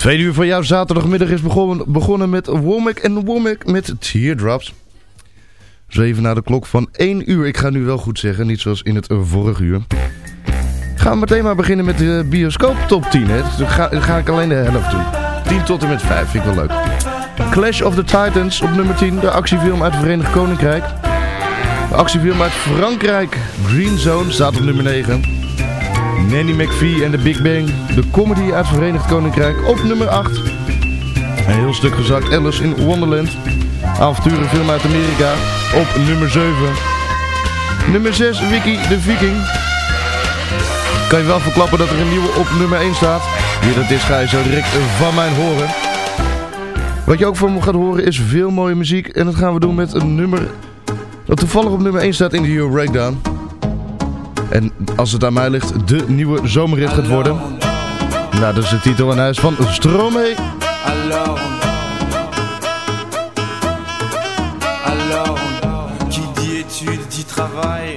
Tweede uur van jouw zaterdagmiddag is begonnen, begonnen met Womack en Womack met Teardrops. Zo even na de klok van 1 uur. Ik ga nu wel goed zeggen, niet zoals in het vorige uur. Gaan we meteen maar beginnen met de bioscoop top 10. Hè. Dan ga, ga ik alleen de helft doen. 10 tot en met 5, vind ik wel leuk. Clash of the Titans op nummer 10, de actiefilm uit het Verenigd Koninkrijk. De actiefilm uit Frankrijk, Green Zone, staat op nummer 9. Nanny McPhee en The Big Bang, de comedy uit het Verenigd Koninkrijk, op nummer 8. Een heel stuk gezakt. Alice in Wonderland. Avonturenfilm uit Amerika. Op nummer 7. Nummer 6, Wiki de Viking. Kan je wel verklappen dat er een nieuwe op nummer 1 staat. Wie dat is ga je zo direct van mij horen. Wat je ook van me gaat horen is veel mooie muziek. En dat gaan we doen met een nummer dat toevallig op nummer 1 staat in de Euro Breakdown. En als het aan mij ligt, de nieuwe zomerrit gaat worden. Nou, dat is de titel en hij is van Stromae. Alors, qui dit dit travail,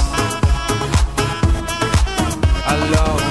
alone.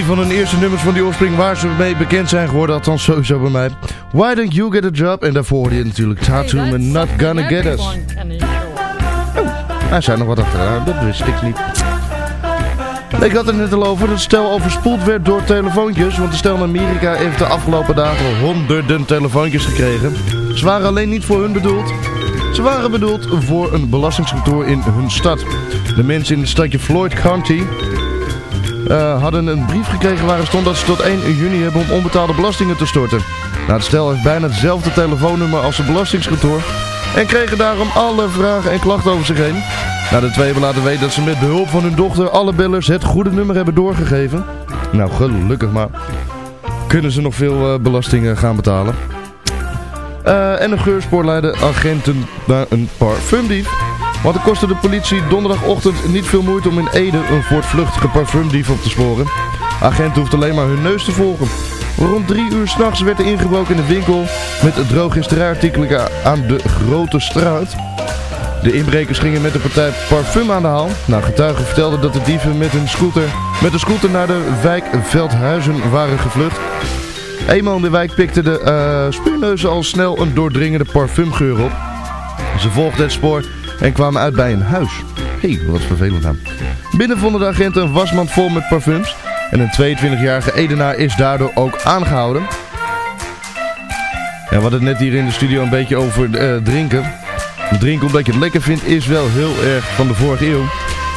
Een van hun eerste nummers van die oorsprong waar ze mee bekend zijn geworden, althans sowieso bij mij. Why Don't You Get A Job? En daarvoor hoorde je natuurlijk Tattoo met Not Gonna Get Us. Hij zei nog wat achteraan, dat wist ik niet. Ik had het net al over dat het stel overspoeld werd door telefoontjes. Want de stel in Amerika heeft de afgelopen dagen honderden telefoontjes gekregen. Ze waren alleen niet voor hun bedoeld. Ze waren bedoeld voor een belastingskantoor in hun stad. De mensen in het stadje Floyd County eh, hadden een brief gekregen waarin stond dat ze tot 1 juni hebben om onbetaalde belastingen te storten. Nou, het stel heeft bijna hetzelfde telefoonnummer als het belastingskantoor en kregen daarom alle vragen en klachten over zich heen. Nou, de twee hebben laten weten dat ze met behulp van hun dochter alle bellers het goede nummer hebben doorgegeven. Nou, gelukkig maar. Kunnen ze nog veel eh, belastingen gaan betalen. Eh, en een geurspoor leidde agenten naar een parfumdief. Want het kostte de politie donderdagochtend niet veel moeite om in Ede een voortvluchtige parfumdief op te sporen. Agenten hoefden alleen maar hun neus te volgen. Rond drie uur s'nachts werd er ingebroken in de winkel met drogisterartikelen aan de Grote Straat. De inbrekers gingen met de partij parfum aan de haal. Nou, getuigen vertelden dat de dieven met een scooter, met een scooter naar de wijk Veldhuizen waren gevlucht. Eenmaal in de wijk pikten de eh spuurneuzen al snel een doordringende parfumgeur op. Ze volgden het spoor en kwamen uit bij een huis. Hé, hey, wat vervelend naam. Binnen vonden de agenten een wasmand vol met parfums. En een 22-jarige Edenaar is daardoor ook aangehouden. Ja, we hadden het net hier in de studio een beetje over eh, drinken. Drinken omdat je het lekker vindt is wel heel erg van de vorige eeuw.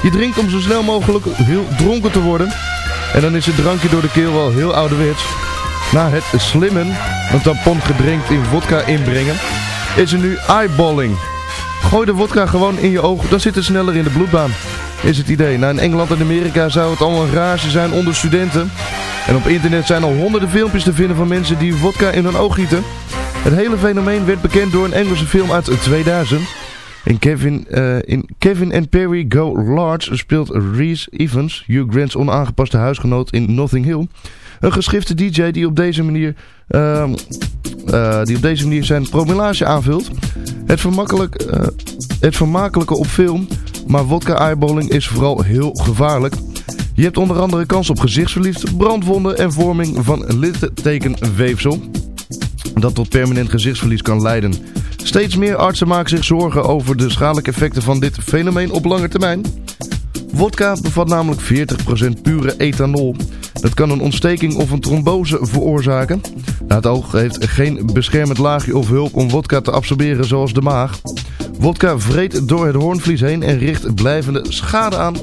Je drinkt om zo snel mogelijk heel dronken te worden. En dan is het drankje door de keel wel heel ouderwets. Na het slimmen, een tampon gedrinkt in vodka inbrengen, is er nu eyeballing. Gooi de vodka gewoon in je oog, dan zit het sneller in de bloedbaan. Is het idee. Nou, in Engeland en Amerika zou het al een rage zijn onder studenten. En op internet zijn al honderden filmpjes te vinden van mensen die vodka in hun oog gieten. Het hele fenomeen werd bekend door een Engelse film uit 2000. In Kevin, eh, in Kevin and Perry Go Large speelt Reese Evans, Hugh Grant's onaangepaste huisgenoot in Notting Hill. Een geschifte DJ die op deze manier, ehm, eh, die op deze manier zijn promillage aanvult. Het, vermakkelijk, eh, het vermakelijke op film, maar vodka eyeballing is vooral heel gevaarlijk. Je hebt onder andere kans op gezichtsverlies, brandwonden en vorming van littekenweefsel. Dat tot permanent gezichtsverlies kan leiden. Steeds meer artsen maken zich zorgen over de schadelijke effecten van dit fenomeen op lange termijn. Wodka bevat namelijk 40% pure ethanol. Dat kan een ontsteking of een trombose veroorzaken. Nou, het oog heeft geen beschermend laagje of hulp om wodka te absorberen zoals de maag. Wodka vreet door het hoornvlies heen en richt blijvende schade aan.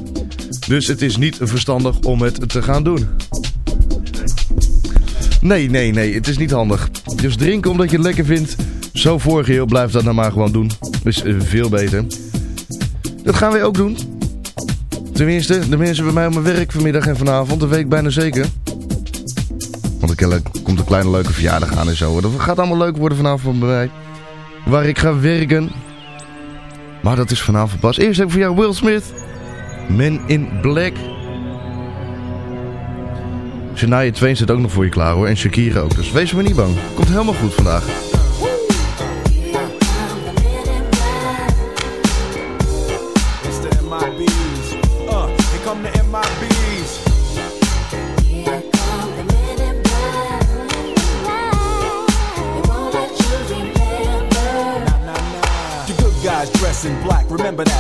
Dus het is niet verstandig om het te gaan doen. Nee, nee, nee, het is niet handig. Dus drinken omdat je het lekker vindt. Zo vorige eeuw, blijf dat nou maar gewoon doen. Is eh, veel beter. Dat gaan wij ook doen. Tenminste, de mensen bij mij op mijn werk vanmiddag en vanavond. Dat weet ik bijna zeker. Want er komt een kleine leuke verjaardag aan en zo. Dat gaat allemaal leuk worden vanavond bij mij. Waar ik ga werken. Maar dat is vanavond pas. Eerst heb ik voor jou Will Smith. Men in Black. Shania Twain zit ook nog voor je klaar hoor. En Shakira ook. Dus wees maar niet bang. Komt helemaal goed vandaag.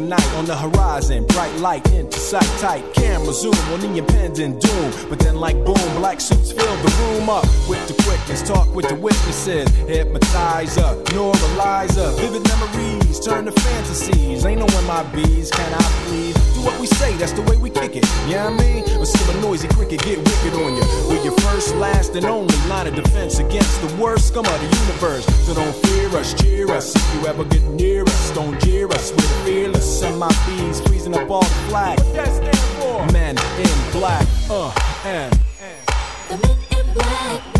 Of night on the horizon, bright light into sight, tight camera zoom on the impending doom. But then, like boom, black suits fill the room up with the quickness. Talk with the witnesses, hypnotizer, neuralizer, vivid memories turn to fantasies. Ain't no MIBs, can I please? Do what we say, that's the way we kick it. Yeah, I mean, or see a noisy cricket get wicked on you. We're your first, last, and only line of defense against the worst scum of the universe. So don't fear us, cheer us. If you ever get near us, don't jeer us. We're fearless. MIBs freezing up all the flag. What that stand for? Men in black. Uh, and. Let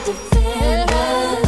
It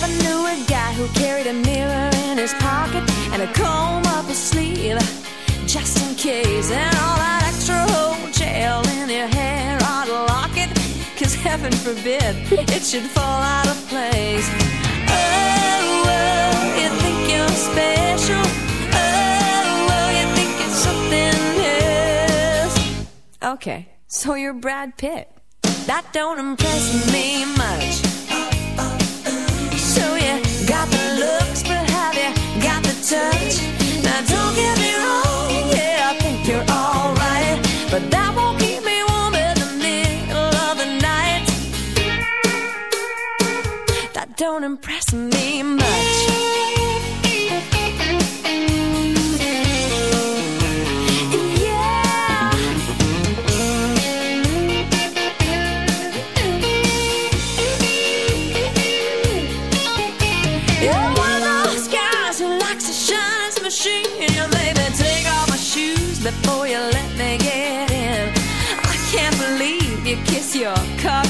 Never knew a guy who carried a mirror in his pocket and a comb up his sleeve just in case. And all that extra whole gel in your hair to lock it, cause heaven forbid it should fall out of place. Oh, oh, you think you're special. Oh, oh, you think it's something else. Okay, so you're Brad Pitt. That don't impress me much.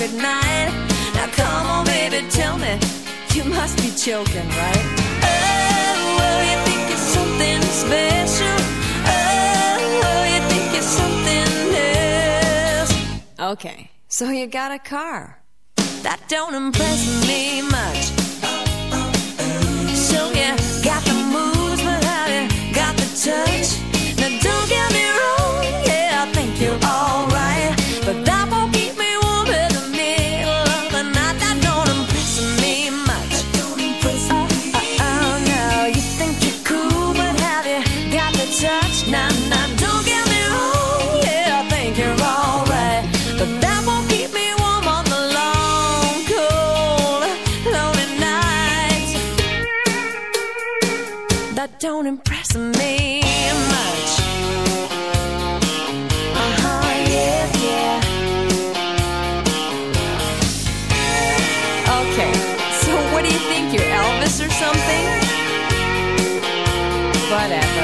Car goodnight. Now come on, baby, tell me you must be joking, right? Oh, you think you're something special? Oh, you think you're something else? Okay, so you got a car. That don't impress me much. So yeah, got the moves, but have you got the touch? Now don't get me wrong, yeah, I think you're alright, don't get me home. Yeah, I think you're alright. But that won't keep me warm on the long, cold Lone at That don't impress me much. Uh-huh, yeah, yeah. Okay, so what do you think? You're Elvis or something? Whatever.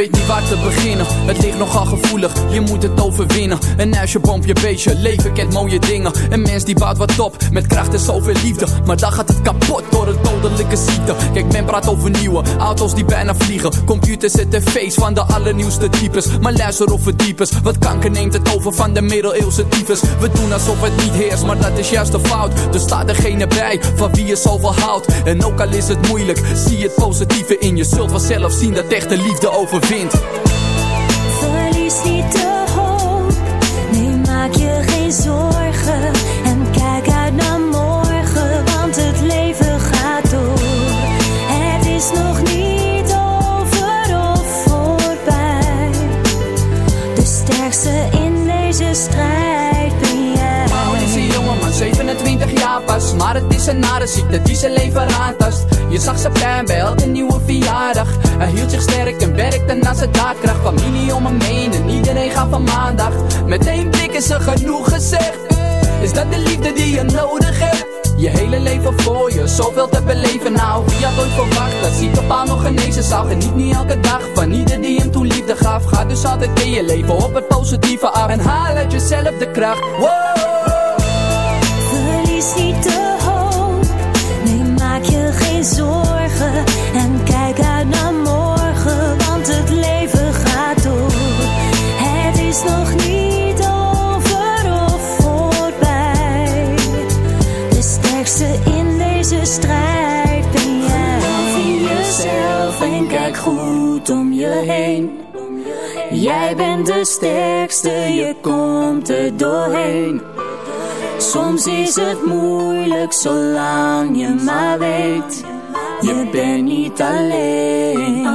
Weet niet waar te beginnen, het ligt nogal gevoelig, je moet het overwinnen. Een huisje, boompje, beestje, leven kent mooie dingen. Een mens die bouwt wat op, met kracht en zoveel liefde. Maar dan gaat het kapot door een dodelijke ziekte. Kijk, men praat over nieuwe auto's die bijna vliegen. Computers en tv's van de allernieuwste types. Maar luister of verdiepers, wat kanker neemt het over van de middeleeuwse tyfus. We doen alsof het niet heerst, maar dat is juist de fout. Er staat degene bij, van wie je zoveel houdt. En ook al is het moeilijk, zie het positieve in Je. Zult vanzelf zien dat echte liefde overwint Verlies niet de Maar het is een nare ziekte die zijn leven aantast Je zag zijn pijn bij elke nieuwe verjaardag. Hij hield zich sterk en werkte naar zijn daadkracht. Familie om hem heen en iedereen gaf van maandag Met één blik is er genoeg gezegd. Is dat de liefde die je nodig hebt? Je hele leven voor je, zoveel te beleven. Nou Wie had ooit verwacht dat zieke paal nog genezen zou? Geniet niet elke dag van ieder die hem toen liefde gaf. Ga dus altijd in je leven op het positieve af. En haal uit jezelf de kracht. Wow. Verlies maak je geen zorgen. En kijk uit naar morgen, want het leven gaat door. Het is nog niet over of voorbij. De sterkste in deze strijd ben jij. Geloof jezelf en kijk goed om je heen. Jij bent de sterkste, je komt er doorheen. Soms is het moeilijk zolang je maar weet. Je bent niet alleen,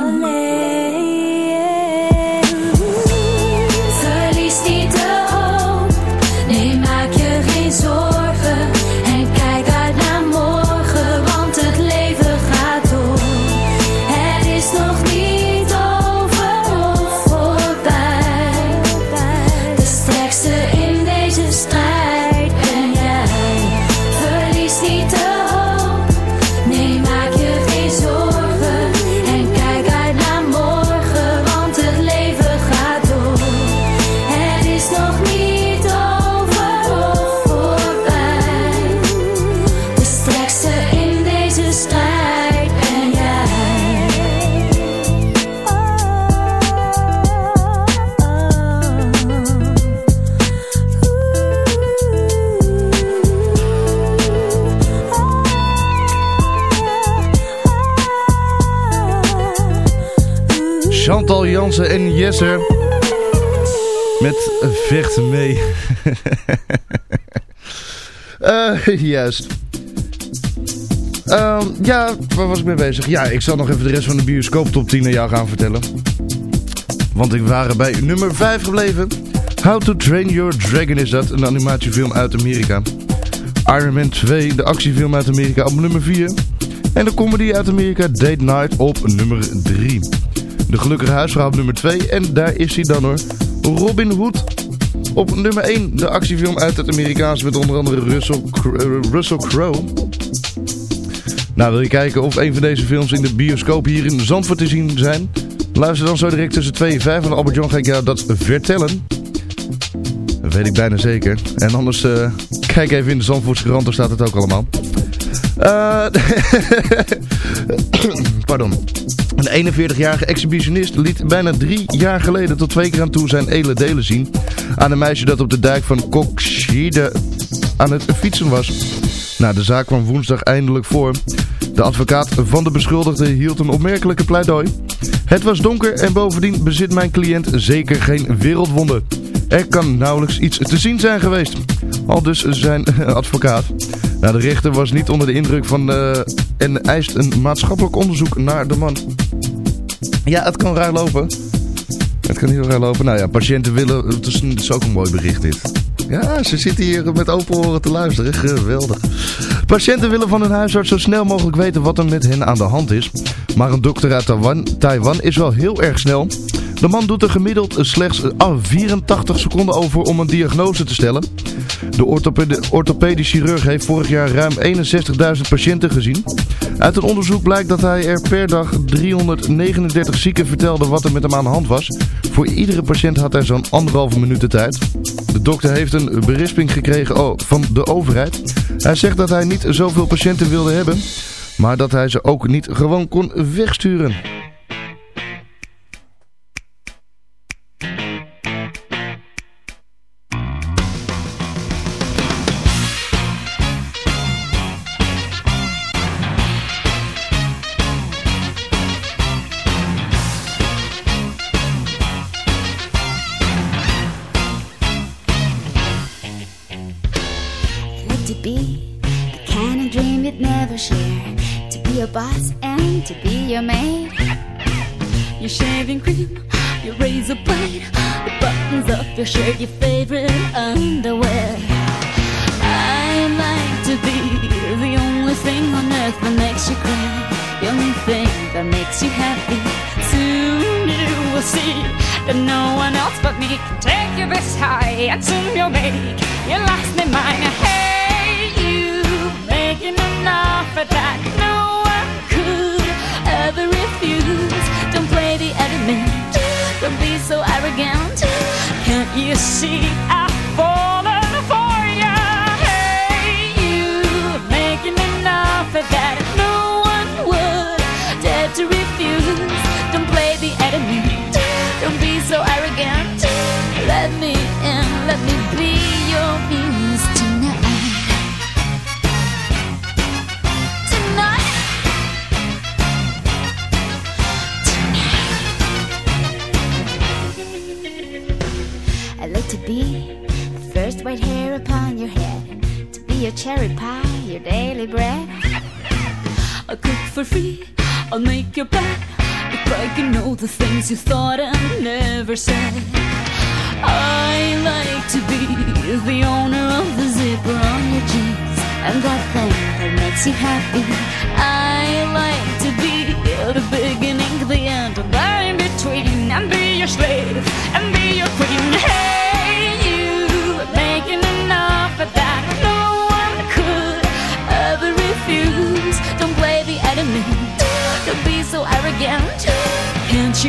Jansen en Jesser. Met vechten mee. Eh, juist. Ehm, ja, waar was ik mee bezig? Ja, ik zal nog even de rest van de bioscoop top 10 aan jou gaan vertellen. Want ik waren bij nummer 5 gebleven. How to Train Your Dragon is dat, een animatiefilm uit Amerika. Iron Man 2, de actiefilm uit Amerika op nummer 4. En de comedy uit Amerika Date Night op nummer 3. De gelukkige huisvrouw op nummer 2. En daar is hij dan hoor. Robin Hood op nummer 1. De actiefilm uit het Amerikaans met onder andere Russell, eh, Russell Crowe. Nou, wil je kijken of een van deze films in de bioscoop hier in Zandvoort te zien zijn? Luister dan zo direct tussen 2 en 5 en Albert John ga ik jou dat vertellen. Dat weet ik bijna zeker. En anders eh, kijk even in de Zandvoortse krant, daar staat het ook allemaal. Eh, pardon. Een 41-jarige exhibitionist liet bijna drie jaar geleden tot twee keer aan toe zijn ele delen zien aan een meisje dat op de dijk van Kokshide aan het fietsen was. Nou, de zaak kwam woensdag eindelijk voor. De advocaat van de beschuldigde hield een opmerkelijke pleidooi. Het was donker en bovendien bezit mijn cliënt zeker geen wereldwonder. Er kan nauwelijks iets te zien zijn geweest. Al dus zijn advocaat. Nou, de rechter was niet onder de indruk van eh, en eist een maatschappelijk onderzoek naar de man. Ja, het kan raar lopen. Het kan heel raar lopen. Nou ja, patiënten willen... Het is, het is ook een mooi bericht dit. Ja, ze zitten hier met open oren te luisteren. Geweldig. Patiënten willen van hun huisarts zo snel mogelijk weten wat er met hen aan de hand is. Maar een dokter uit Taiwan, Taiwan is wel heel erg snel. De man doet er gemiddeld slechts ah, 84 seconden over om een diagnose te stellen. De orthopedisch chirurg heeft vorig jaar ruim 61.000 patiënten gezien. Uit een onderzoek blijkt dat hij er per dag 339 zieken vertelde wat er met hem aan de hand was. Voor iedere patiënt had hij zo'n anderhalve minuut de tijd. De dokter heeft een berisping gekregen oh, van de overheid. Hij zegt dat hij niet zoveel patiënten wilde hebben, maar dat hij ze ook niet gewoon kon wegsturen. Be your cherry pie, your daily bread. I'll cook for free, I'll make your bed if I can know the things you thought and never said. I like to be the owner of the zipper on your jeans and that thing that makes you happy. I like to be the beginning, the end, and in between, and be your slave and be your queen. Hey,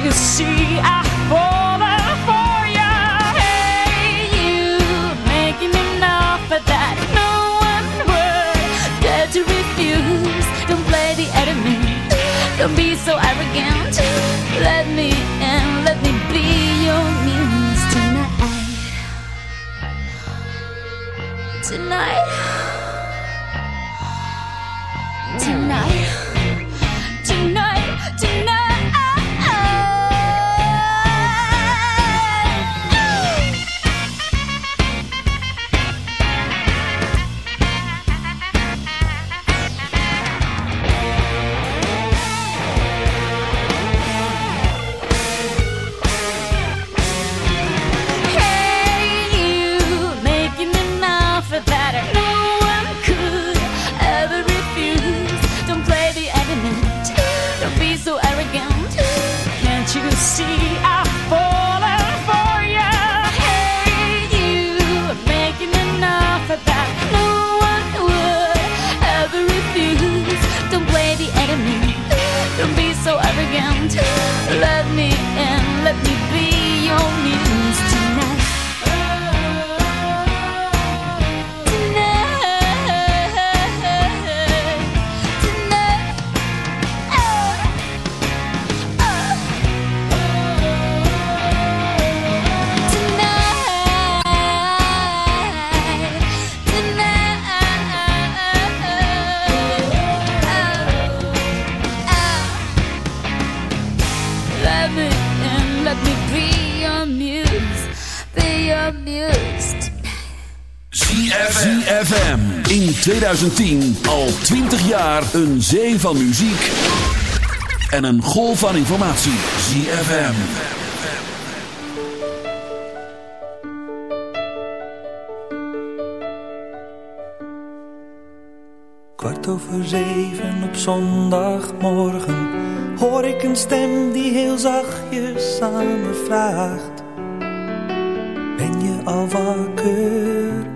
you see I've fallen for ya? Hey, you making enough of that no one would dare to refuse. Don't play the element, don't be so arrogant. Let me in, let me be your muse. Tonight. Tonight. So 2010 al 20 jaar een zee van muziek en een golf van informatie. ZFM. Kwart over zeven op zondagmorgen hoor ik een stem die heel zachtjes aan me vraagt: Ben je al wakker,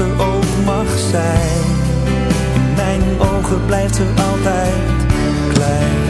Ze ook mag zijn, in mijn ogen blijft ze altijd klein.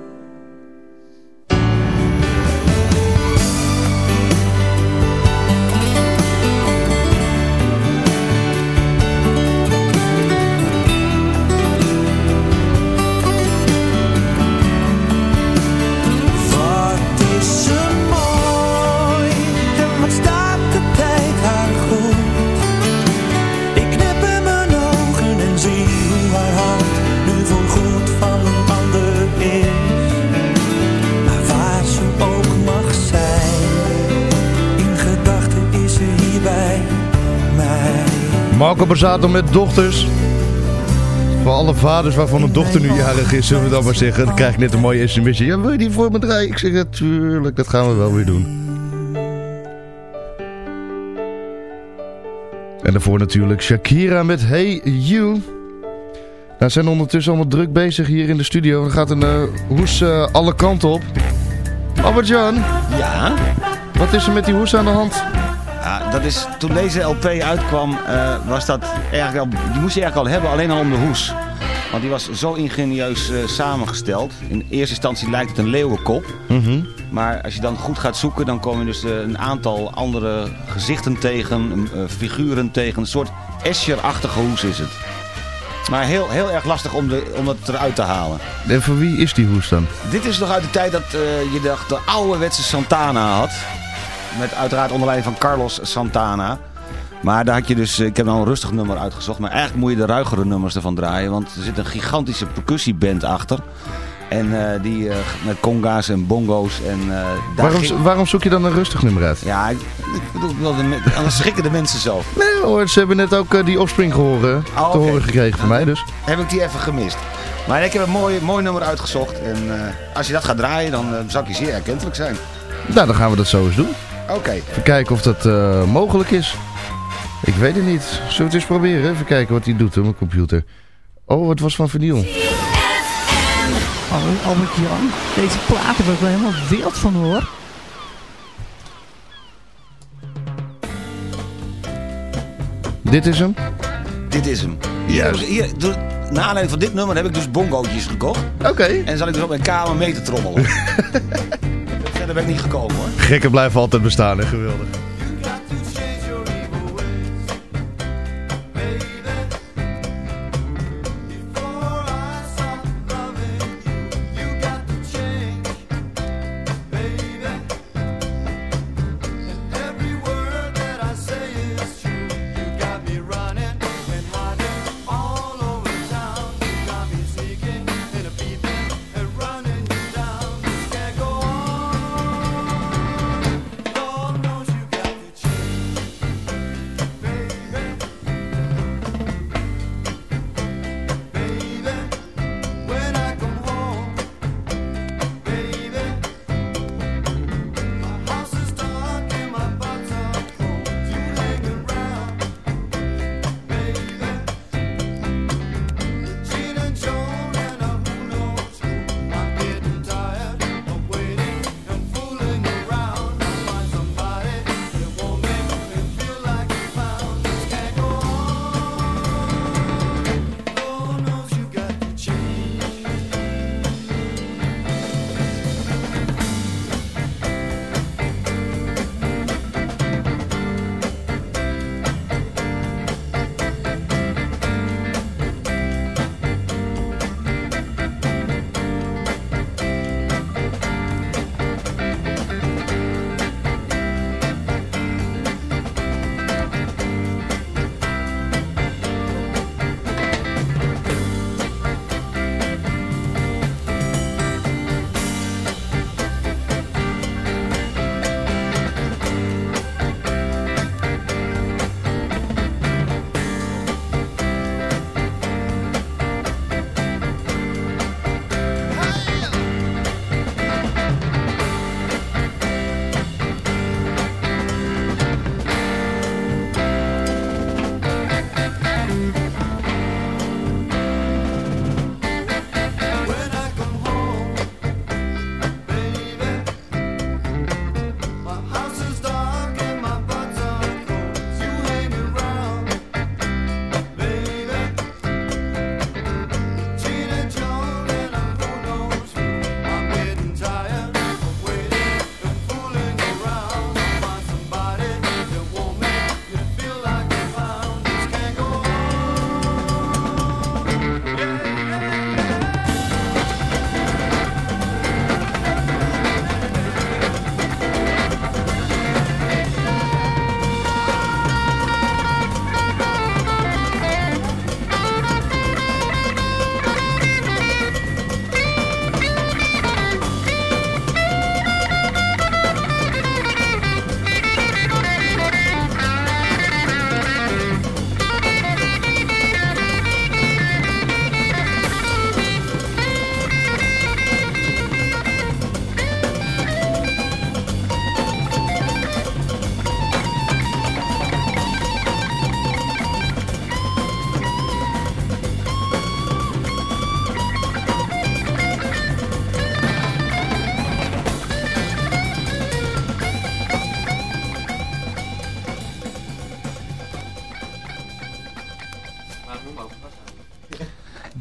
Marco Borsato met dochters. Voor alle vaders waarvan een dochter nu jarig is, zullen we dan maar zeggen. Dan krijg ik net een mooie sms'je. Ja, wil je die voor me draaien? Ik zeg, natuurlijk, dat gaan we wel weer doen. En daarvoor natuurlijk Shakira met Hey You. Nou, zijn ondertussen allemaal druk bezig hier in de studio. Er gaat een eh, hoes eh, alle kanten op. Albert-Jan, Ja, wat is er met die hoes aan de hand? Ja, dat is, toen deze LP uitkwam, eh, was dat eigenlijk al, die moest je eigenlijk al hebben, alleen al om de hoes. Want die was zo ingenieus eh, samengesteld. In eerste instantie lijkt het een leeuwenkop. Maar als je dan goed gaat zoeken, dan kom je dus eh, een aantal andere gezichten tegen, figuren tegen. Een soort Escher-achtige hoes is het. Maar heel, heel erg lastig om, de, om dat eruit te halen. En voor wie is die hoes dan? Dit is nog uit de tijd dat je de, de ouderwetse Santana had. Met uiteraard onder leiding van Carlos Santana. Maar daar had je dus, ik heb nou een rustig nummer uitgezocht. Maar eigenlijk moet je de ruigere nummers ervan draaien. Want er zit een gigantische percussieband achter. En eh, die eh, met conga's en bongo's. En, eh, Waarom, ging- waarom zoek je dan een rustig nummer uit? Ja, ik, ik bedoel, anders schrikken de mensen zo. Nee hoor, ze hebben net ook die Offspring gehoord, Oh, te horen gekregen van mij dus. Heb ik die even gemist. Maar ik heb een mooi, mooi nummer uitgezocht. En als je dat gaat draaien, dan zal ik je zeer erkentelijk zijn. Nou, dan gaan we dat zo eens doen. Oké. Even kijken of dat eh, mogelijk is. Ik weet het niet. Zullen we het eens proberen? Even kijken wat hij doet op mijn computer. Oh, het was van vinyl. Hallo Albert Jan. Deze platen word ik wel helemaal wild van hoor. Dit is hem? Dit is hem. Hier, Juist. hier, door- naar aanleiding van dit nummer heb ik dus bongootjes gekocht. Oké. En dan zal ik dus op mijn kamer mee te trommelen. Ben ik niet gekomen hoor. Gekken blijven altijd bestaan, hè? Geweldig.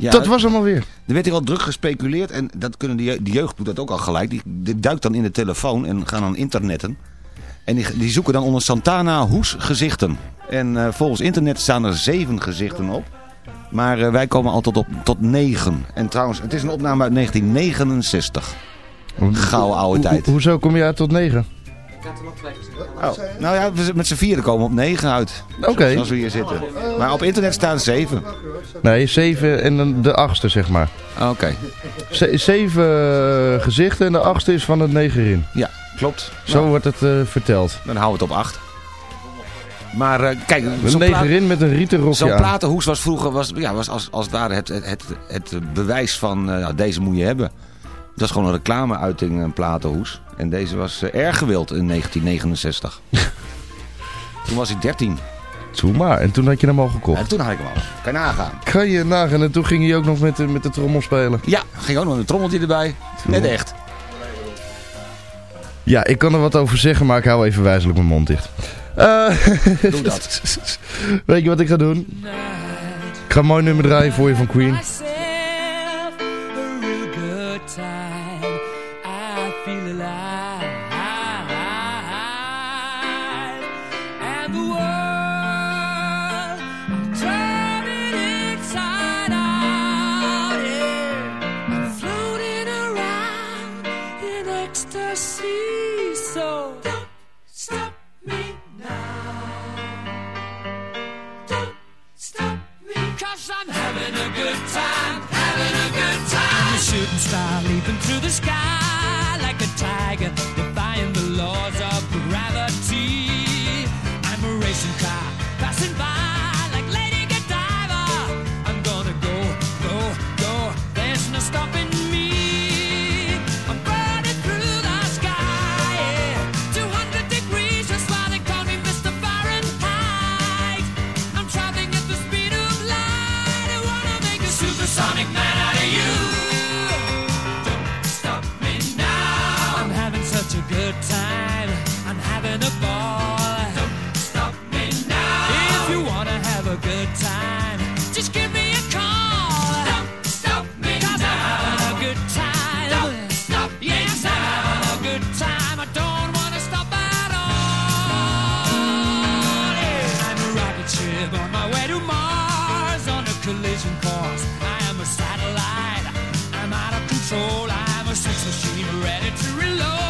Ja, dat was hem alweer. Er werd hier al druk gespeculeerd en dat kunnen de, je- de jeugd doet dat ook al gelijk. Die, die duikt dan in de telefoon en gaan dan internetten. En die, die zoeken dan onder Santana Hoes gezichten. En eh, volgens internet staan er zeven gezichten op. Maar eh, wij komen altijd op tot negen. En trouwens, het is een opname uit 1969. Gouden oude tijd. ho- hoezo kom je uit tot 9? Oh, nou ja, we- met z'n vieren komen op negen uit. Oké. Zoals we hier zitten. Maar op internet staan zeven. Nee, 7 en dan de achtste, zeg maar. Oké. Ze- zeven eh, gezichten en de achtste is van het negen in. Ja, klopt. Zo Nou, wordt het eh, verteld. dan houden we het op acht. Maar eh, kijk, Een negerin met een rieten rokje Zo'n platenhoes was vroeger was, ja, was als, als het ware het, het, het, het bewijs van nou, deze moet je hebben. Dat is gewoon een reclameuiting, een platenhoes. En deze was erg gewild in 1969. toen was ik 13. Toe maar. En toen had je hem al gekocht. En toen had ik hem al. Kan je nagaan. Kan je nagaan. En toen ging hij ook nog met de, met de trommel spelen. Ja, ging ook nog een trommeltje erbij. Net echt. Ja, ik kan er wat over zeggen, maar ik hou even wijzelijk mijn mond dicht. Eh, Doe dat. Weet je wat ik ga doen? Ik ga een mooi nummer draaien voor je van Queen. start leaping through the sky. Ready to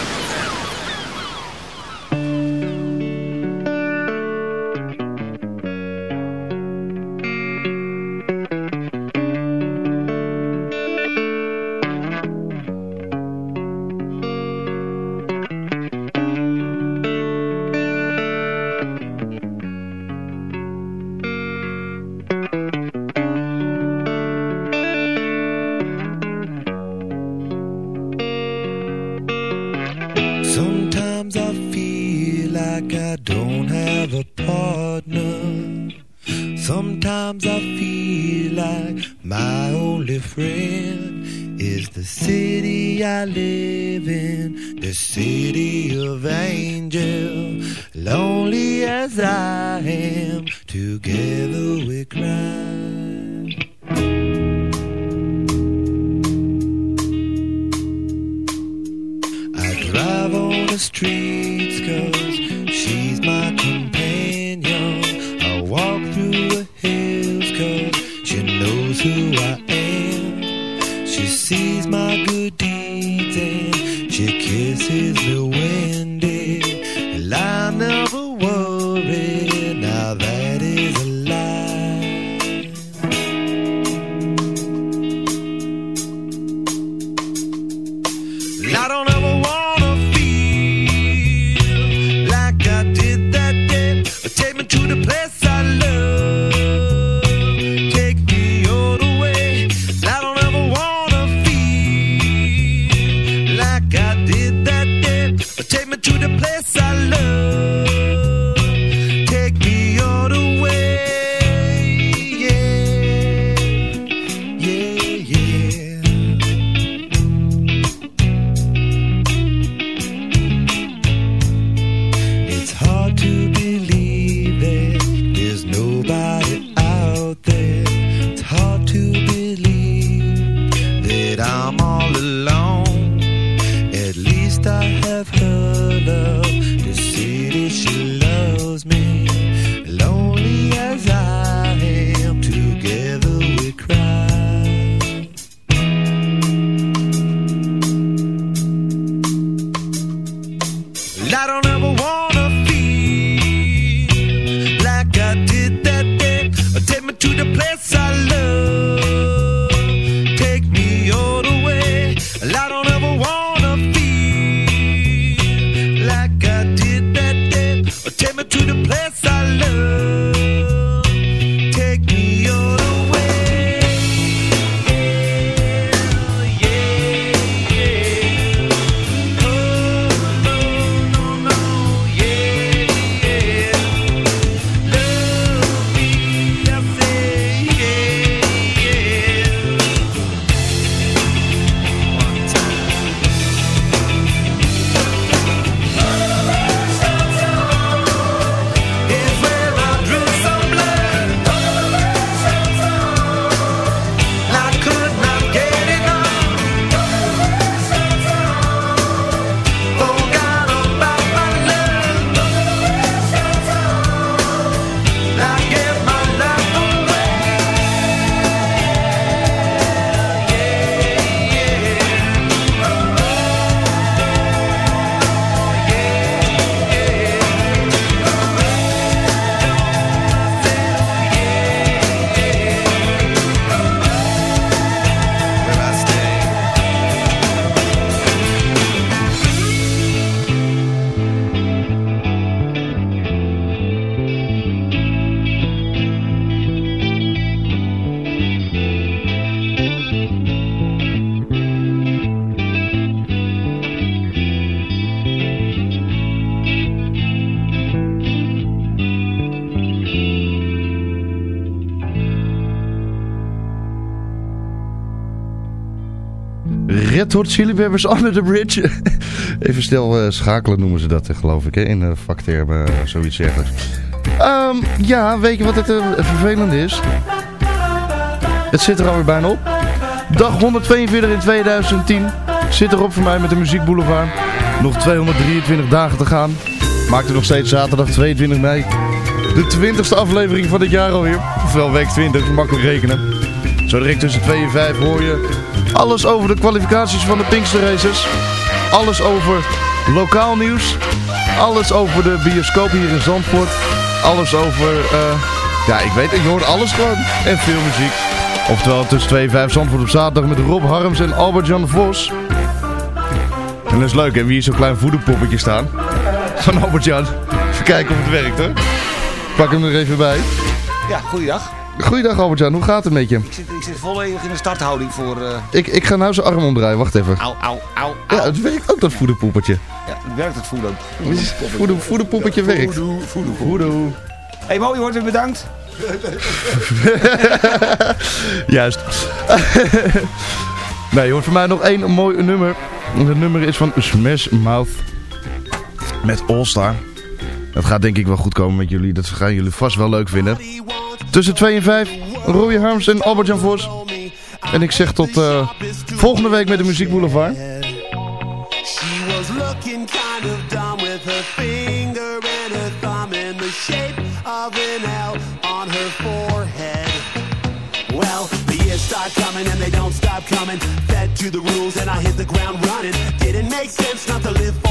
Red Hot Chili Under the Bridge. Even stil eh, schakelen noemen ze dat, eh, geloof ik, hè? in de eh, zoiets dergelijks. Ehm, ja, weet je wat het eh, vervelend is? Het zit er alweer bijna op. Dag 142 in 2010 zit erop voor mij met de Muziek Boulevard. Nog 223 dagen te gaan. Maakt er nog steeds zaterdag 22 mei. De 20ste aflevering van dit jaar alweer. Ofwel week 20, makkelijk rekenen. Zo direct tussen 2 en 5 hoor je alles over de kwalificaties van de Pinkster Races. Alles over lokaal nieuws. Alles over de bioscoop hier in Zandvoort. Alles over, eh, ja ik weet, ik hoor alles gewoon. En veel muziek. Oftewel tussen 2 en 5 Zandvoort op zaterdag met Rob Harms en Albert-Jan Vos. En dat is leuk hè, wie hier zo'n klein voederpoppetje staan. Van Albert-Jan. Even kijken of het werkt hoor. Pak hem er even bij. Ja, goeiedag. Goeiedag Albert-Jan, hoe gaat het met je? Ik zit, ik zit volledig in de starthouding voor... eh Ik, ik ga nou zijn arm omdraaien, wacht even. Au, au, au, Ja, het werkt ook dat voederpoppetje. Ja, het werkt het voeden. Voeder, voederpoppetje werkt. Voedoe, voedoe, Voedoe. Hé hey, Mo, je wordt weer bedankt. Juist. nee, je hoort voor mij nog één mooi nummer. Het nummer is van Smash Mouth. Met All Star. Dat gaat denk ik wel goed komen met jullie. Dat gaan jullie vast wel leuk vinden. Tussen 2 en 5. Roy Harms en Albert-Jan Vos. En ik zeg tot eh, volgende week met de Muziek Boulevard. Start coming and they don't stop coming. Fed to the rules and I hit the ground running. Didn't make sense not to live for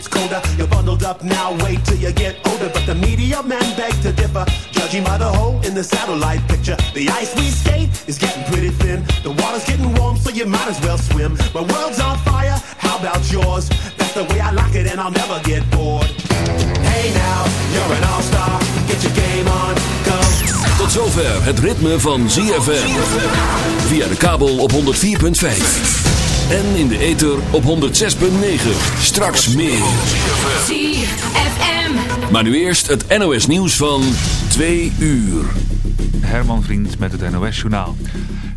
Gets colder. You're bundled up now, wait till you get older. But the media men beg to differ, judging by the hole in the satellite picture. The ice we skate is getting pretty thin. The water's getting warm, so you might as well swim. My world's on fire, how about yours? That's the way I like it, and I'll never get bored. Hey now, you're an all-star. Get your game on, go. Tot zover het ritme van ZFM. Via de kabel op 104.5. En in de ether op 106.9. Straks meer. ZFM. Maar nu eerst het NOS nieuws van 2 uur. Herman Vriend met het NOS-journaal.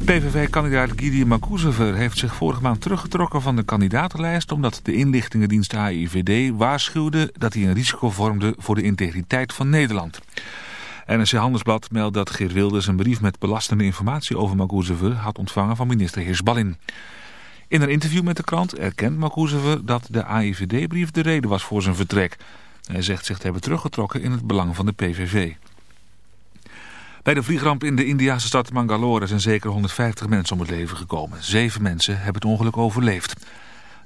PVV-kandidaat Gideon Makuzever heeft zich vorige maand teruggetrokken van de kandidatenlijst... omdat de inlichtingendienst AIVD waarschuwde dat hij een risico vormde voor de integriteit van Nederland. NRC Handelsblad meldt dat Geert Wilders een brief met belastende informatie over Makuzever had ontvangen van minister Heersballin. In een interview met de krant erkent Makuzever dat de AIVD-brief de reden was voor zijn vertrek. Hij zegt zich te hebben teruggetrokken in het belang van de PVV. Bij de vliegramp in de Indiase stad Mangalore zijn zeker 150 mensen om het leven gekomen. Zeven mensen hebben het ongeluk overleefd.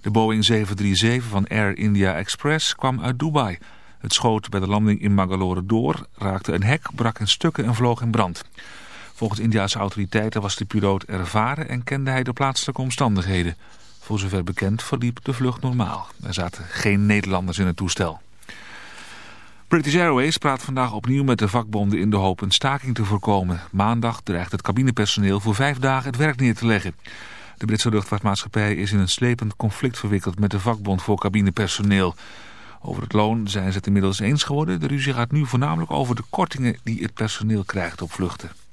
De Boeing 737 van Air India Express kwam uit Dubai. Het schoot bij de landing in Mangalore door, raakte een hek, brak in stukken en vloog in brand. Volgens Indiase autoriteiten was de piloot ervaren en kende hij de plaatselijke omstandigheden. Voor zover bekend verliep de vlucht normaal. Er zaten geen Nederlanders in het toestel. British Airways praat vandaag opnieuw met de vakbonden in de hoop een staking te voorkomen. Maandag dreigt het cabinepersoneel voor vijf dagen het werk neer te leggen. De Britse luchtvaartmaatschappij is in een slepend conflict verwikkeld met de vakbond voor cabinepersoneel. Over het loon zijn ze het inmiddels eens geworden. De ruzie gaat nu voornamelijk over de kortingen die het personeel krijgt op vluchten.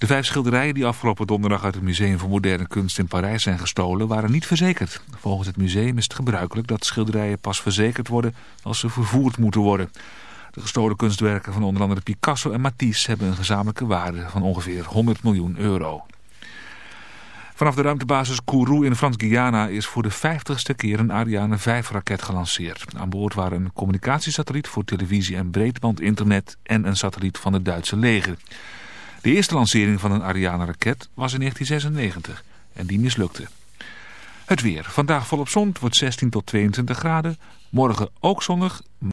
De vijf schilderijen die afgelopen donderdag uit het Museum voor Moderne Kunst in Parijs zijn gestolen waren niet verzekerd. Volgens het museum is het gebruikelijk dat schilderijen pas verzekerd worden als ze vervoerd moeten worden. De gestolen kunstwerken van onder andere Picasso en Matisse hebben een gezamenlijke waarde van ongeveer 100 miljoen euro. Vanaf de ruimtebasis Kourou in Frans-Guyana is voor de vijftigste keer een Ariane 5-raket gelanceerd. Aan boord waren een communicatiesatelliet voor televisie en breedbandinternet en een satelliet van het Duitse leger. De eerste lancering van een Ariane-raket was in 1996 en die mislukte. Het weer. Vandaag volop zon. Wordt 16 tot 22 graden. Morgen ook zonnig.